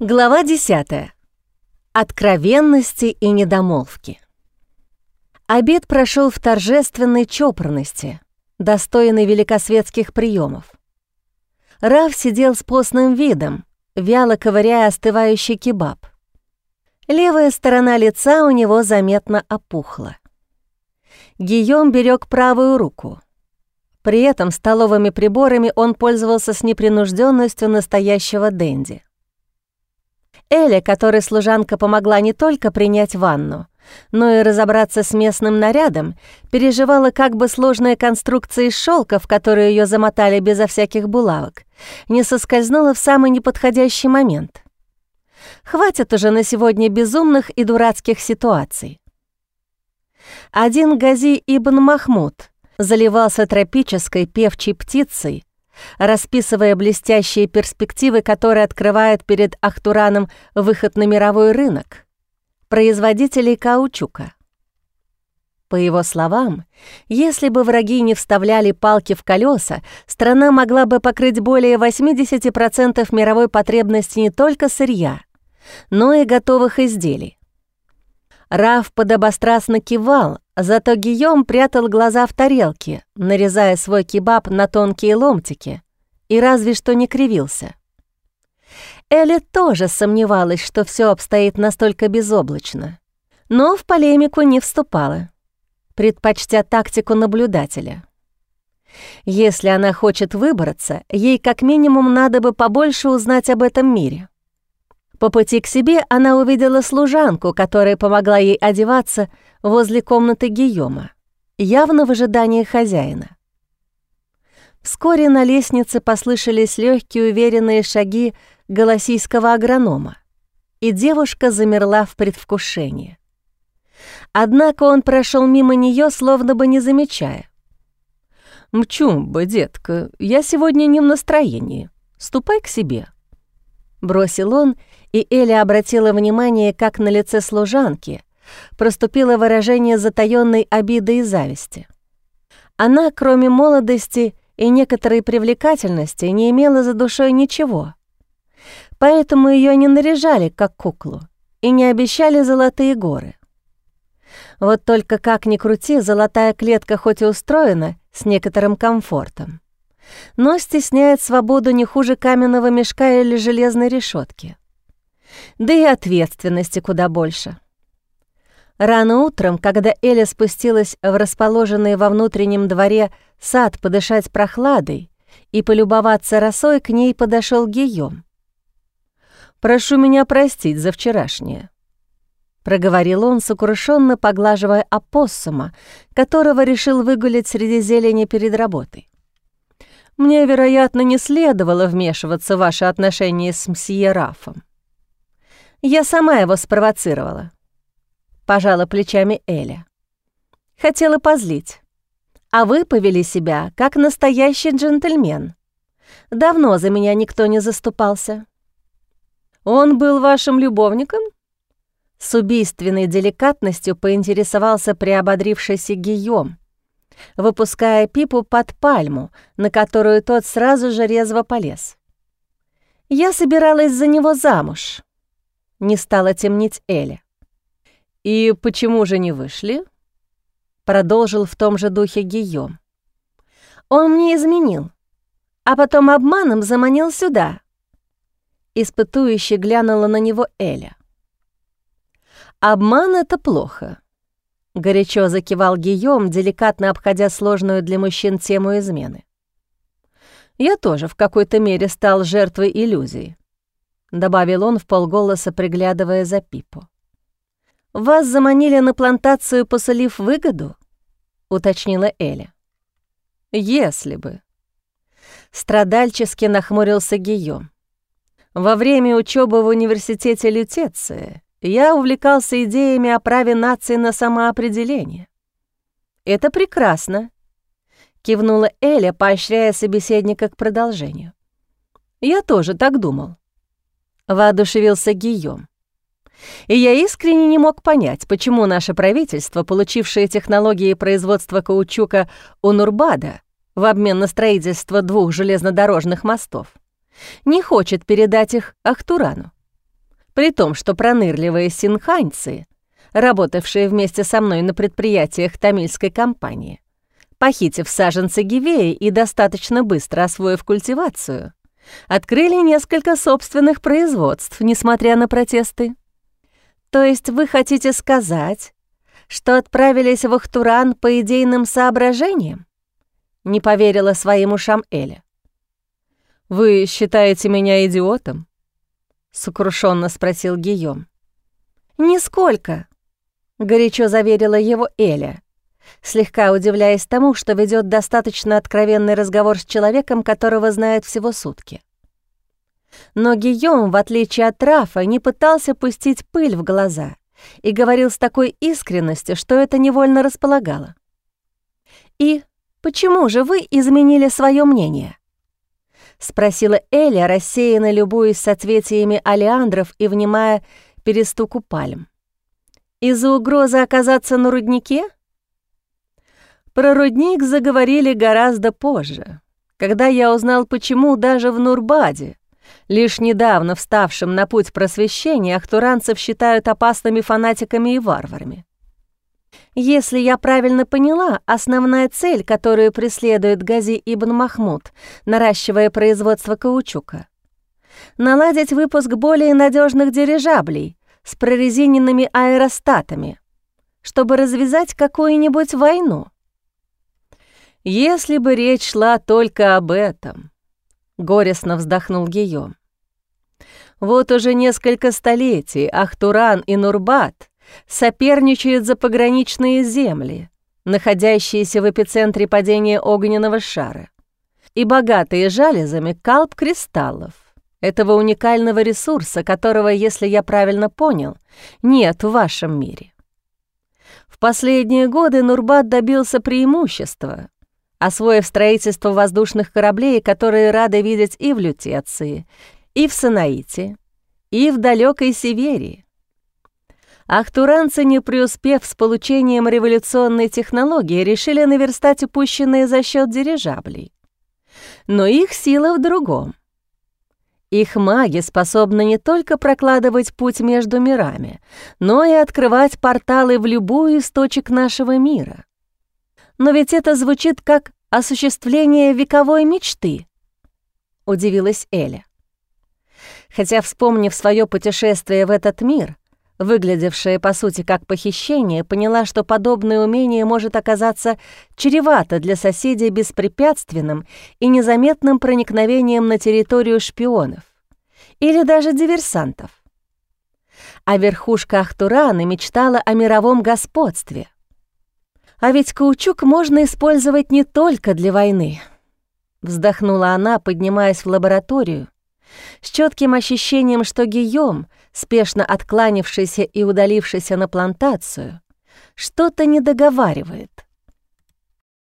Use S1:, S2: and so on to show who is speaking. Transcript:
S1: Глава 10. Откровенности и недомолвки. Обед прошел в торжественной чопорности, достойной великосветских приемов. Раф сидел с постным видом, вяло ковыряя остывающий кебаб. Левая сторона лица у него заметно опухла. Гийом берег правую руку. При этом столовыми приборами он пользовался с непринужденностью настоящего денди. Эля, которой служанка помогла не только принять ванну, но и разобраться с местным нарядом, переживала как бы сложная конструкция из шелка, в которую ее замотали безо всяких булавок, не соскользнула в самый неподходящий момент. Хватит уже на сегодня безумных и дурацких ситуаций. Один Гази ибн Махмуд заливался тропической певчей птицей, расписывая блестящие перспективы, которые открывают перед Ахтураном выход на мировой рынок, производителей каучука. По его словам, если бы враги не вставляли палки в колеса, страна могла бы покрыть более 80% мировой потребности не только сырья, но и готовых изделий. Раф подобострастно кивал, зато Гийом прятал глаза в тарелке, нарезая свой кебаб на тонкие ломтики, и разве что не кривился. Элли тоже сомневалась, что все обстоит настолько безоблачно, но в полемику не вступала, предпочтя тактику наблюдателя. Если она хочет выбраться, ей как минимум надо бы побольше узнать об этом мире — по пути к себе она увидела служанку, которая помогла ей одеваться возле комнаты Гийома, явно в ожидании хозяина. Вскоре на лестнице послышались легкие уверенные шаги голосийского агронома, и девушка замерла в предвкушении. Однако он прошел мимо нее, словно бы не замечая. «Мчумба, детка, я сегодня не в настроении. Ступай к себе», — бросил он и Эля обратила внимание, как на лице служанки проступило выражение затаённой обиды и зависти. Она, кроме молодости и некоторой привлекательности, не имела за душой ничего. Поэтому ее не наряжали, как куклу, и не обещали золотые горы. Вот только как ни крути, золотая клетка хоть и устроена с некоторым комфортом, но стесняет свободу не хуже каменного мешка или железной решетки да и ответственности куда больше. Рано утром, когда Эля спустилась в расположенный во внутреннем дворе сад подышать прохладой и полюбоваться росой, к ней подошел Гийом. «Прошу меня простить за вчерашнее», — проговорил он, сокрушенно поглаживая опоссума, которого решил выгулять среди зелени перед работой. «Мне, вероятно, не следовало вмешиваться в ваши отношения с мсье Рафом. Я сама его спровоцировала. Пожала плечами Эля. Хотела позлить. А вы повели себя, как настоящий джентльмен. Давно за меня никто не заступался. Он был вашим любовником? С убийственной деликатностью поинтересовался приободрившийся Гийом, выпуская пипу под пальму, на которую тот сразу же резво полез. Я собиралась за него замуж, не стала темнить Эля. «И почему же не вышли?» Продолжил в том же духе Гийом. «Он мне изменил, а потом обманом заманил сюда». Испытующе глянула на него Эля. «Обман — это плохо», — горячо закивал Гийом, деликатно обходя сложную для мужчин тему измены. «Я тоже в какой-то мере стал жертвой иллюзии добавил он в полголоса, приглядывая за Пипу. «Вас заманили на плантацию, посолив выгоду?» — уточнила Эля. «Если бы». Страдальчески нахмурился Гийом. «Во время учебы в университете Лютеции я увлекался идеями о праве нации на самоопределение. Это прекрасно», — кивнула Эля, поощряя собеседника к продолжению. «Я тоже так думал. — воодушевился Гийом. И я искренне не мог понять, почему наше правительство, получившее технологии производства каучука у Нурбада в обмен на строительство двух железнодорожных мостов, не хочет передать их Ахтурану. При том, что пронырливые синханьцы, работавшие вместе со мной на предприятиях тамильской компании, похитив саженцы гивеи и достаточно быстро освоив культивацию, открыли несколько собственных производств, несмотря на протесты. То есть вы хотите сказать, что отправились в Ахтуран по идейным соображениям? Не поверила своим ушам Эля. «Вы считаете меня идиотом?» — сокрушенно спросил Гийом. «Нисколько», — горячо заверила его Эля, слегка удивляясь тому, что ведет достаточно откровенный разговор с человеком, которого знает всего сутки. Но Гийом, в отличие от Рафа, не пытался пустить пыль в глаза и говорил с такой искренностью, что это невольно располагало. «И почему же вы изменили свое мнение?» — спросила Эля, рассеянно любуясь соцветиями алиандров и внимая перестуку пальм. «Из-за угрозы оказаться на руднике?» Про рудник заговорили гораздо позже, когда я узнал, почему даже в Нурбаде, лишь недавно вставшим на путь просвещения, ахтуранцев считают опасными фанатиками и варварами. Если я правильно поняла, основная цель, которую преследует Гази Ибн Махмуд, наращивая производство каучука — наладить выпуск более надежных дирижаблей с прорезиненными аэростатами, чтобы развязать какую-нибудь войну. Если бы речь шла только об этом, горестно вздохнул Гийом. Вот уже несколько столетий Ахтуран и Нурбат соперничают за пограничные земли, находящиеся в эпицентре падения огненного шара, и богатые жалезами калп-кристаллов, этого уникального ресурса, которого, если я правильно понял, нет в вашем мире. В последние годы Нурбат добился преимущества, освоив строительство воздушных кораблей, которые рады видеть и в Лютеции, и в Санаите, и в далекой Северии. Ахтуранцы, не преуспев с получением революционной технологии, решили наверстать упущенные за счет дирижаблей. Но их сила в другом. Их маги способны не только прокладывать путь между мирами, но и открывать порталы в любую из точек нашего мира. Но ведь это звучит как осуществление вековой мечты, — удивилась Эля. Хотя, вспомнив свое путешествие в этот мир, выглядевшая по сути как похищение, поняла, что подобное умение может оказаться чревато для соседей беспрепятственным и незаметным проникновением на территорию шпионов или даже диверсантов. А верхушка Ахтураны мечтала о мировом господстве. А ведь каучук можно использовать не только для войны. Вздохнула она, поднимаясь в лабораторию, с четким ощущением, что Гийом — спешно откланившийся и удалившийся на плантацию, что-то не договаривает.